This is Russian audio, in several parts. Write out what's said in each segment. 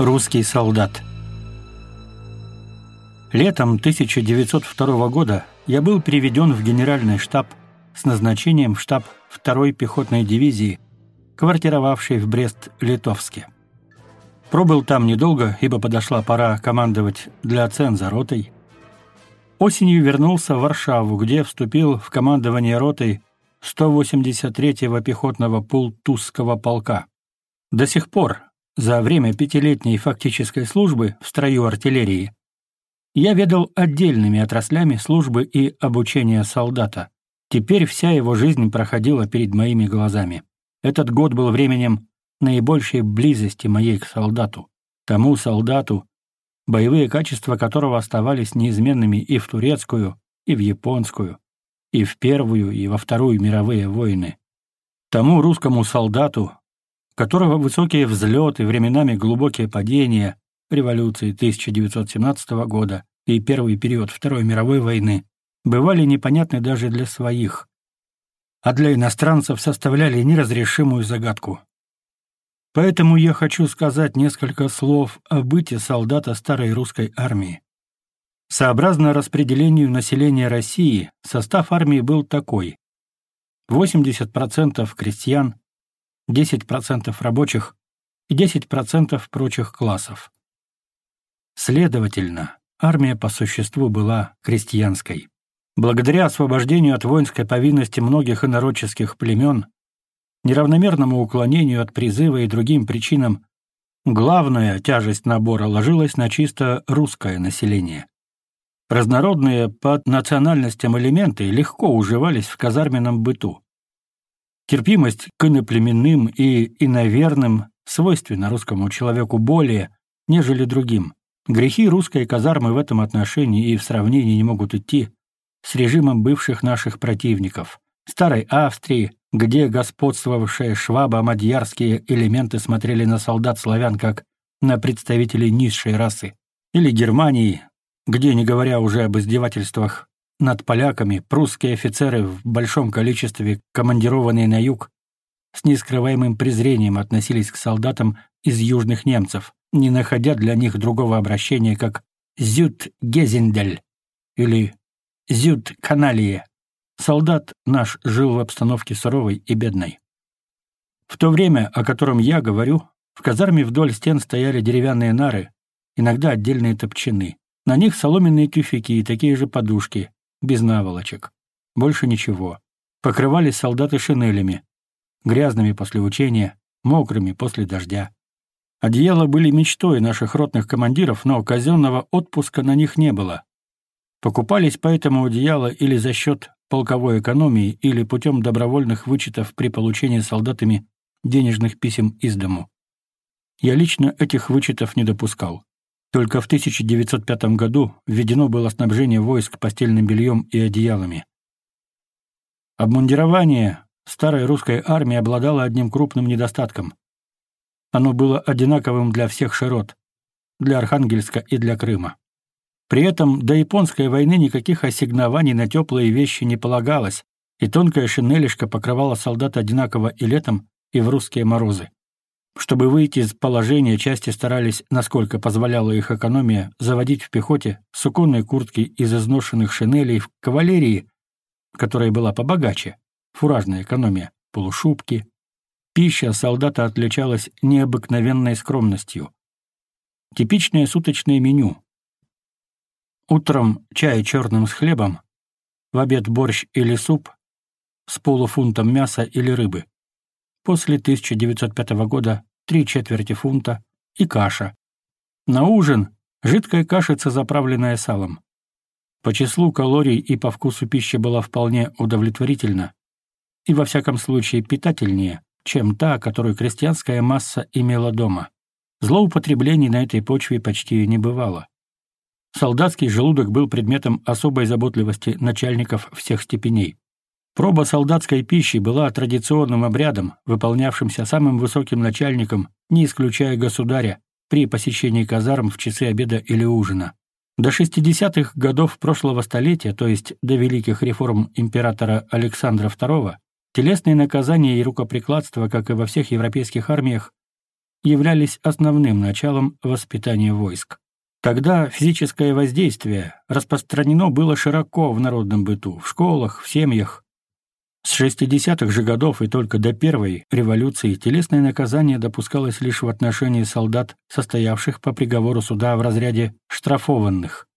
русский солдат. Летом 1902 года я был переведен в генеральный штаб с назначением в штаб 2-й пехотной дивизии, квартировавшей в Брест-Литовске. Пробыл там недолго, ибо подошла пора командовать для ценза ротой. Осенью вернулся в Варшаву, где вступил в командование ротой 183-го пехотного пултузского полка. До сих пор за время пятилетней фактической службы в строю артиллерии я ведал отдельными отраслями службы и обучения солдата. Теперь вся его жизнь проходила перед моими глазами. Этот год был временем наибольшей близости моей к солдату, тому солдату, боевые качества которого оставались неизменными и в турецкую, и в японскую, и в Первую, и во Вторую мировые войны. Тому русскому солдату, которого высокие взлеты, временами глубокие падения революции 1917 года и первый период Второй мировой войны бывали непонятны даже для своих, а для иностранцев составляли неразрешимую загадку. Поэтому я хочу сказать несколько слов о быте солдата старой русской армии. Сообразно распределению населения России, состав армии был такой: 80% крестьян, 10% рабочих и 10% прочих классов. Следовательно, армия по существу была крестьянской. Благодаря освобождению от воинской повинности многих инородческих племен, неравномерному уклонению от призыва и другим причинам, главная тяжесть набора ложилась на чисто русское население. Разнородные по национальностям элементы легко уживались в казарменном быту. Терпимость к иноплеменным и иноверным свойственна русскому человеку более, нежели другим. Грехи русской казармы в этом отношении и в сравнении не могут идти с режимом бывших наших противников – Старой Австрии, где господствовавшие швабо-мадьярские элементы смотрели на солдат славян как на представителей низшей расы, или Германии, где, не говоря уже об издевательствах над поляками прусские офицеры в большом количестве, командированные на юг, с нескрываемым презрением относились к солдатам из южных немцев, не находя для них другого обращения, как «зют гезендель» или «зют Каналие. Солдат наш жил в обстановке суровой и бедной. В то время, о котором я говорю, в казарме вдоль стен стояли деревянные нары, иногда отдельные топчины. На них соломенные тюфяки и такие же подушки, без наволочек. Больше ничего. Покрывали солдаты шинелями, грязными после учения, мокрыми после дождя. Одеяла были мечтой наших ротных командиров, но казенного отпуска на них не было. Покупались поэтому одеяла или за счет полковой экономии, или путем добровольных вычетов при получении солдатами денежных писем из дому. Я лично этих вычетов не допускал. Только в 1905 году введено было снабжение войск постельным бельем и одеялами. Обмундирование старой русской армии обладало одним крупным недостатком. Оно было одинаковым для всех широт, для Архангельска и для Крыма. При этом до японской войны никаких ассигнований на теплые вещи не полагалось, и тонкая шинелишка покрывала солдат одинаково и летом, и в русские морозы чтобы выйти из положения, части старались, насколько позволяла их экономия, заводить в пехоте суконные куртки из изношенных шинелей в кавалерии, которая была побогаче, фуражная экономия, полушубки. Пища солдата отличалась необыкновенной скромностью. Типичное суточное меню. Утром чай черным с хлебом, в обед борщ или суп с полуфунтом мяса или рыбы. После 1905 года три четверти фунта и каша. На ужин – жидкая кашица, заправленная салом. По числу калорий и по вкусу пища была вполне удовлетворительна, и во всяком случае питательнее, чем та, которую крестьянская масса имела дома. Злоупотреблений на этой почве почти не бывало. Солдатский желудок был предметом особой заботливости начальников всех степеней. Проба солдатской пищи была традиционным обрядом, выполнявшимся самым высоким начальником, не исключая государя, при посещении казарм в часы обеда или ужина. До 60-х годов прошлого столетия, то есть до великих реформ императора Александра II, телесные наказания и рукоприкладство, как и во всех европейских армиях, являлись основным началом воспитания войск. Тогда физическое воздействие распространено было широко в народном быту, в школах, в семьях, С 60-х же годов и только до первой революции телесное наказание допускалось лишь в отношении солдат, состоявших по приговору суда в разряде штрафованных.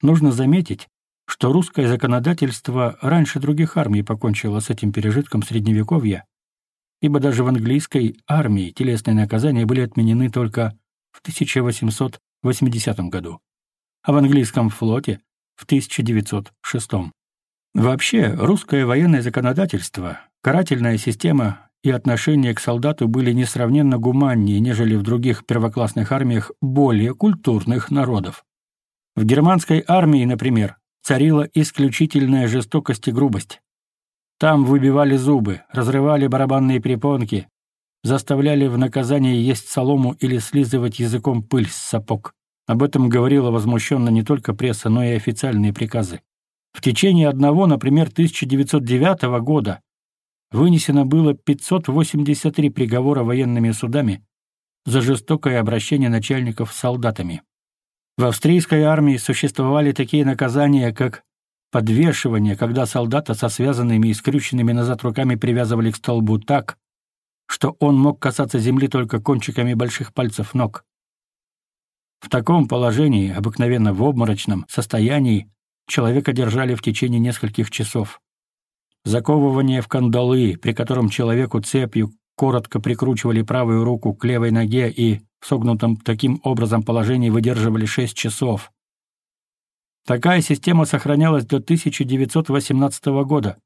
Нужно заметить, что русское законодательство раньше других армий покончило с этим пережитком Средневековья, ибо даже в английской армии телесные наказания были отменены только в 1800 80 году, а в английском флоте в 1906. Вообще, русское военное законодательство, карательная система и отношение к солдату были несравненно гуманнее, нежели в других первоклассных армиях более культурных народов. В германской армии, например, царила исключительная жестокость и грубость. Там выбивали зубы, разрывали барабанные перепонки, заставляли в наказание есть солому или слизывать языком пыль с сапог. Об этом говорила возмущенно не только пресса, но и официальные приказы. В течение одного, например, 1909 года вынесено было 583 приговора военными судами за жестокое обращение начальников с солдатами. В австрийской армии существовали такие наказания, как подвешивание, когда солдата со связанными и скрюченными назад руками привязывали к столбу так, что он мог касаться земли только кончиками больших пальцев ног. В таком положении, обыкновенно в обморочном состоянии, человека держали в течение нескольких часов. Заковывание в кандалы, при котором человеку цепью коротко прикручивали правую руку к левой ноге и в согнутом таким образом положении выдерживали 6 часов. Такая система сохранялась до 1918 года,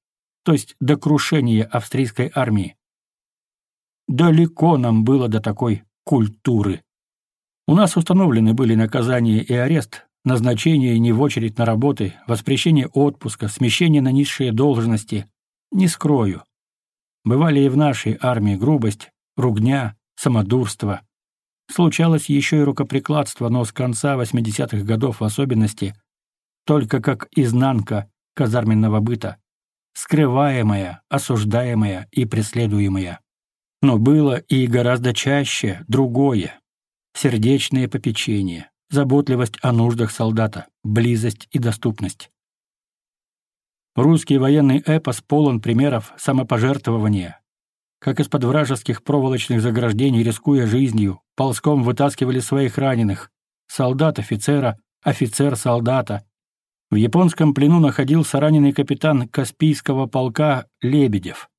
то есть до крушения австрийской армии. Далеко нам было до такой культуры. У нас установлены были наказание и арест, назначение не в очередь на работы, воспрещение отпуска, смещение на низшие должности. Не скрою. Бывали и в нашей армии грубость, ругня, самодурство. Случалось еще и рукоприкладство, но с конца 80-х годов в особенности, только как изнанка казарменного быта, скрываемая, осуждаемая и преследуемая. Но было и гораздо чаще другое — сердечное попечение, заботливость о нуждах солдата, близость и доступность. Русский военный эпос полон примеров самопожертвования. Как из-под вражеских проволочных заграждений, рискуя жизнью, ползком вытаскивали своих раненых, солдат-офицера, офицер-солдата. В японском плену находился раненый капитан Каспийского полка Лебедев.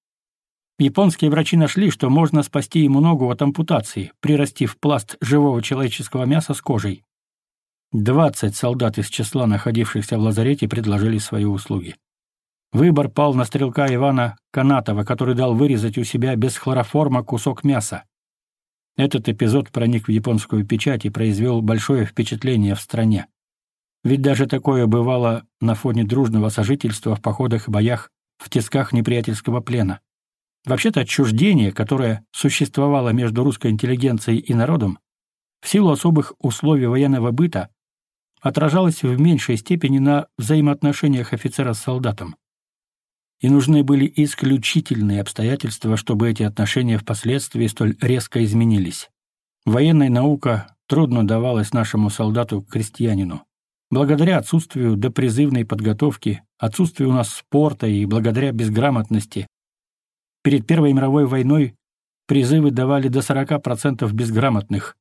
Японские врачи нашли, что можно спасти ему ногу от ампутации, прирастив пласт живого человеческого мяса с кожей. Двадцать солдат из числа находившихся в лазарете предложили свои услуги. Выбор пал на стрелка Ивана Канатова, который дал вырезать у себя без хлороформа кусок мяса. Этот эпизод проник в японскую печать и произвел большое впечатление в стране. Ведь даже такое бывало на фоне дружного сожительства в походах и боях в тисках неприятельского плена. Вообще-то отчуждение, которое существовало между русской интеллигенцией и народом, в силу особых условий военного быта, отражалось в меньшей степени на взаимоотношениях офицера с солдатом. И нужны были исключительные обстоятельства, чтобы эти отношения впоследствии столь резко изменились. Военная наука трудно давалась нашему солдату-крестьянину. Благодаря отсутствию допризывной подготовки, отсутствию у нас спорта и благодаря безграмотности, перед Первой мировой войной призывы давали до 40% безграмотных,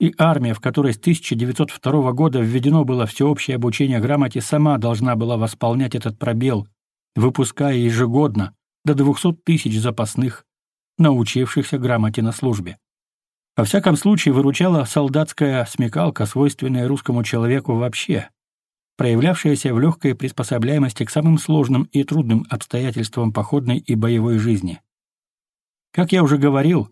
и армия, в которой с 1902 года введено было всеобщее обучение грамоте, сама должна была восполнять этот пробел, выпуская ежегодно до 200 тысяч запасных, научившихся грамоте на службе. Во всяком случае, выручала солдатская смекалка, свойственная русскому человеку вообще, проявлявшаяся в легкой приспособляемости к самым сложным и трудным обстоятельствам походной и боевой жизни. Как я уже говорил,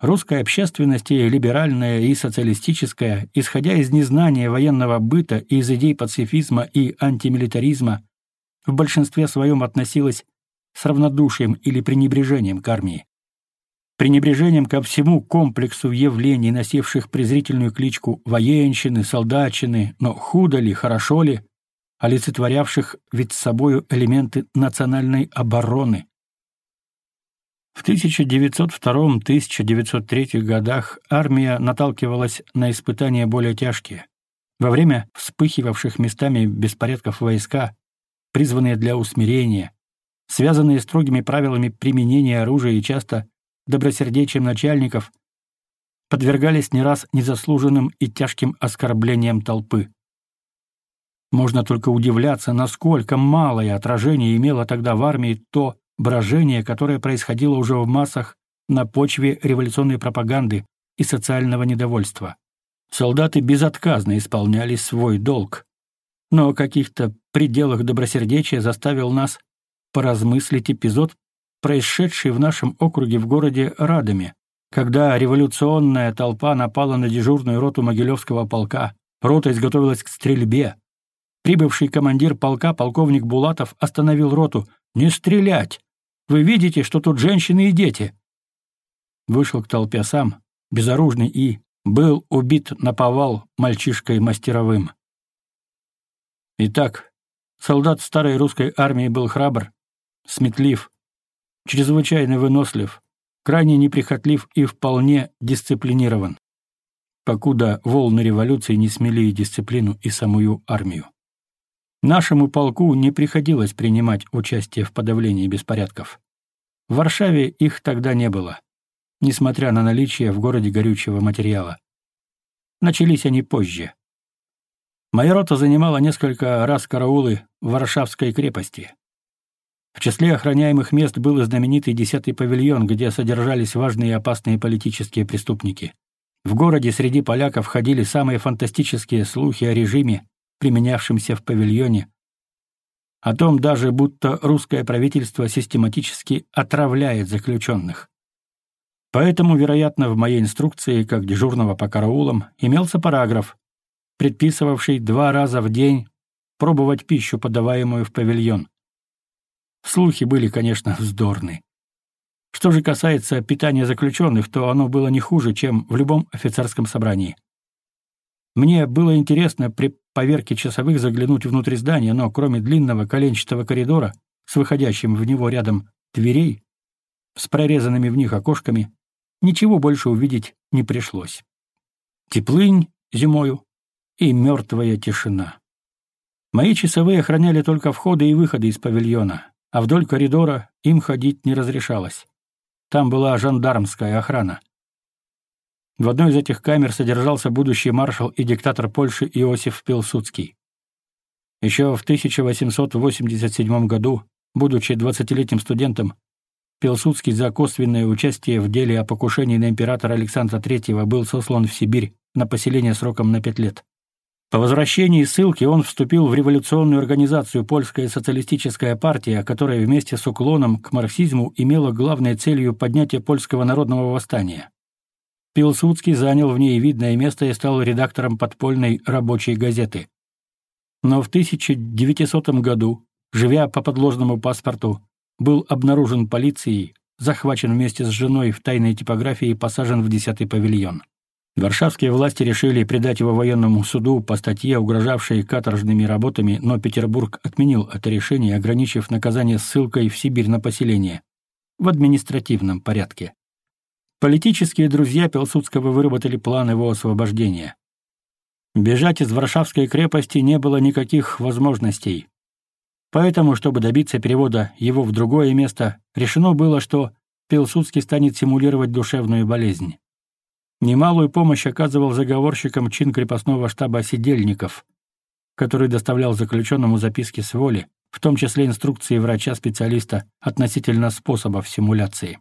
Русская общественность, и либеральная и социалистическая, исходя из незнания военного быта и из идей пацифизма и антимилитаризма, в большинстве своем относилась с равнодушием или пренебрежением к армии. Пренебрежением ко всему комплексу явлений, носивших презрительную кличку военщины, солдатчины, но худо ли, хорошо ли, олицетворявших ведь собою элементы национальной обороны, в 1902-1903 годах армия наталкивалась на испытания более тяжкие. Во время вспыхивавших местами беспорядков войска, призванные для усмирения, связанные строгими правилами применения оружия и часто добросердечием начальников, подвергались не раз незаслуженным и тяжким оскорблениям толпы. Можно только удивляться, насколько малое отражение имело тогда в армии то, брожение, которое происходило уже в массах на почве революционной пропаганды и социального недовольства. Солдаты безотказно исполняли свой долг, но о каких-то пределах добросердечия заставил нас поразмыслить эпизод, происшедший в нашем округе в городе Радоме, когда революционная толпа напала на дежурную роту Могилевского полка. Рота изготовилась к стрельбе. Прибывший командир полка, полковник Булатов, остановил роту. «Не стрелять! Вы видите, что тут женщины и дети?» Вышел к толпе сам, безоружный и был убит на повал мальчишкой мастеровым. Итак, солдат старой русской армии был храбр, сметлив, чрезвычайно вынослив, крайне неприхотлив и вполне дисциплинирован, покуда волны революции не смели дисциплину, и самую армию. Нашему полку не приходилось принимать участие в подавлении беспорядков. В Варшаве их тогда не было, несмотря на наличие в городе горючего материала. Начались они позже. Моя рота занимала несколько раз караулы в Варшавской крепости. В числе охраняемых мест был и знаменитый десятый павильон, где содержались важные и опасные политические преступники. В городе среди поляков ходили самые фантастические слухи о режиме, применявшимся в павильоне, о том даже, будто русское правительство систематически отравляет заключенных. Поэтому, вероятно, в моей инструкции, как дежурного по караулам, имелся параграф, предписывавший два раза в день пробовать пищу, подаваемую в павильон. Слухи были, конечно, вздорны. Что же касается питания заключенных, то оно было не хуже, чем в любом офицерском собрании. Мне было интересно при поверки часовых заглянуть внутрь здания, но кроме длинного коленчатого коридора с выходящим в него рядом дверей, с прорезанными в них окошками, ничего больше увидеть не пришлось. Теплынь зимою и мертвая тишина. Мои часовые охраняли только входы и выходы из павильона, а вдоль коридора им ходить не разрешалось. Там была жандармская охрана. В одной из этих камер содержался будущий маршал и диктатор Польши Иосиф Пилсудский. Еще в 1887 году, будучи 20-летним студентом, Пилсудский за косвенное участие в деле о покушении на императора Александра III был сослан в Сибирь на поселение сроком на пять лет. По возвращении ссылки он Пилсудский занял в ней видное место и стал редактором подпольной рабочей газеты. Но в 1900 году, живя по подложному паспорту, был обнаружен полицией, захвачен вместе с женой в тайной типографии и посажен в 10-й павильон. Варшавские власти решили предать его военному суду по статье, угрожавшей каторжными работами, но Петербург отменил это решение, ограничив наказание ссылкой в Сибирь на поселение в административном порядке. Политические друзья Пилсудского выработали план его освобождения. Бежать из Варшавской крепости не было никаких возможностей. Поэтому, чтобы добиться перевода его в другое место, решено было, что Пилсудский станет симулировать душевную болезнь. Немалую помощь оказывал заговорщикам чин крепостного штаба сидельников, который доставлял заключенному записки с воли, в том числе инструкции врача-специалиста относительно способов симуляции.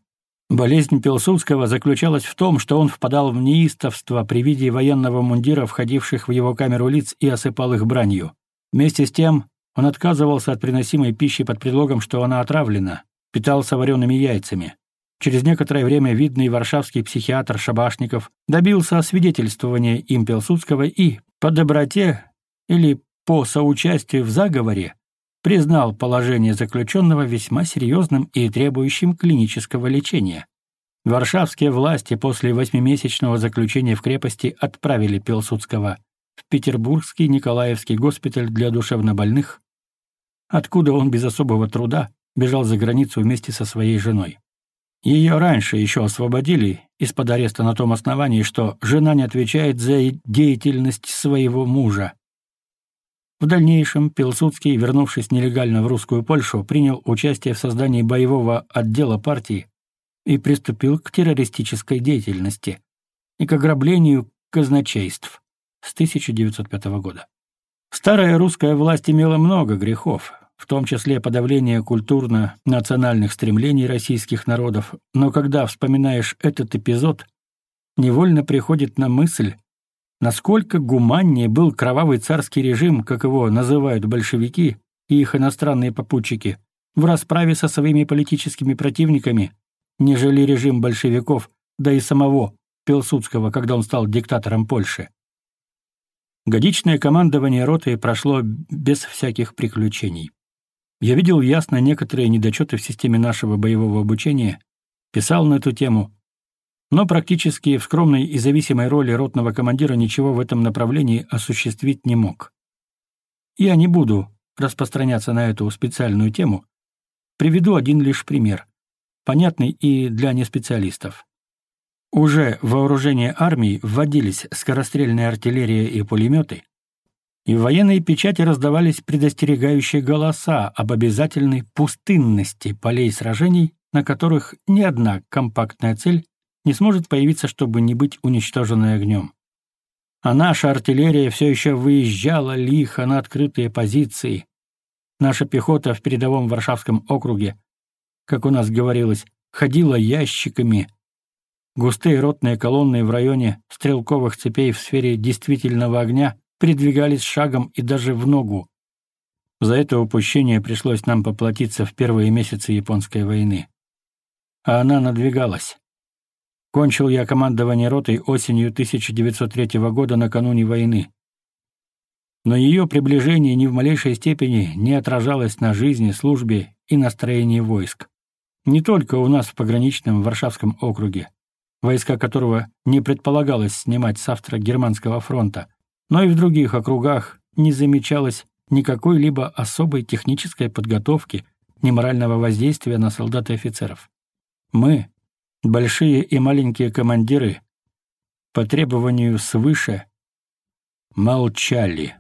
Болезнь Пилсудского заключалась в том, что он впадал в неистовство при виде военного мундира, входивших в его камеру лиц, и осыпал их бранью. Вместе с тем он отказывался от приносимой пищи под предлогом, что она отравлена, питался вареными яйцами. Через некоторое время видный варшавский психиатр Шабашников добился освидетельствования им Пилсудского и, по доброте или по соучастию в заговоре, признал положение заключенного весьма серьезным и требующим клинического лечения. Варшавские власти после восьмимесячного заключения в крепости отправили Пилсудского в Петербургский Николаевский госпиталь для душевнобольных, откуда он без особого труда бежал за границу вместе со своей женой. Ее раньше еще освободили из-под ареста на том основании, что жена не отвечает за деятельность своего мужа, в дальнейшем Пилсудский, вернувшись нелегально в русскую Польшу, принял участие в создании боевого отдела партии и приступил к террористической деятельности и к ограблению казначейств с 1905 года. Старая русская власть имела много грехов, в том числе подавление культурно-национальных стремлений российских народов, но когда вспоминаешь этот эпизод, невольно приходит на мысль, насколько гуманнее был кровавый царский режим, как его называют большевики и их иностранные попутчики, в расправе со своими политическими противниками, нежели режим большевиков, да и самого Пилсудского, когда он стал диктатором Польши. Годичное командование роты прошло без всяких приключений. Я видел ясно некоторые недочеты в системе нашего боевого обучения, писал на эту тему, но практически в скромной и зависимой роли ротного командира ничего в этом направлении осуществить не мог. Я не буду распространяться на эту специальную тему. Приведу один лишь пример, понятный и для неспециалистов. Уже в вооружение армии вводились скорострельная артиллерия и пулеметы, и в военной печати раздавались предостерегающие голоса об обязательной пустынности полей сражений, на которых ни одна компактная цель не сможет появиться, чтобы не быть уничтоженной огнем. А наша артиллерия все еще выезжала лихо на открытые позиции. Наша пехота в передовом Варшавском округе, как у нас говорилось, ходила ящиками. Густые ротные колонны в районе стрелковых цепей в сфере действительного огня передвигались шагом и даже в ногу. За это упущение пришлось нам поплатиться в первые месяцы японской войны. А она надвигалась. Кончил я командование ротой осенью 1903 года накануне войны. Но ее приближение ни в малейшей степени не отражалось на жизни, службе и настроении войск. Не только у нас в пограничном Варшавском округе, войска которого не предполагалось снимать с автора Германского фронта, но и в других округах не замечалось никакой либо особой технической подготовки, ни морального воздействия на солдат и офицеров. Мы, большие и маленькие командиры по требованию свыше молчали.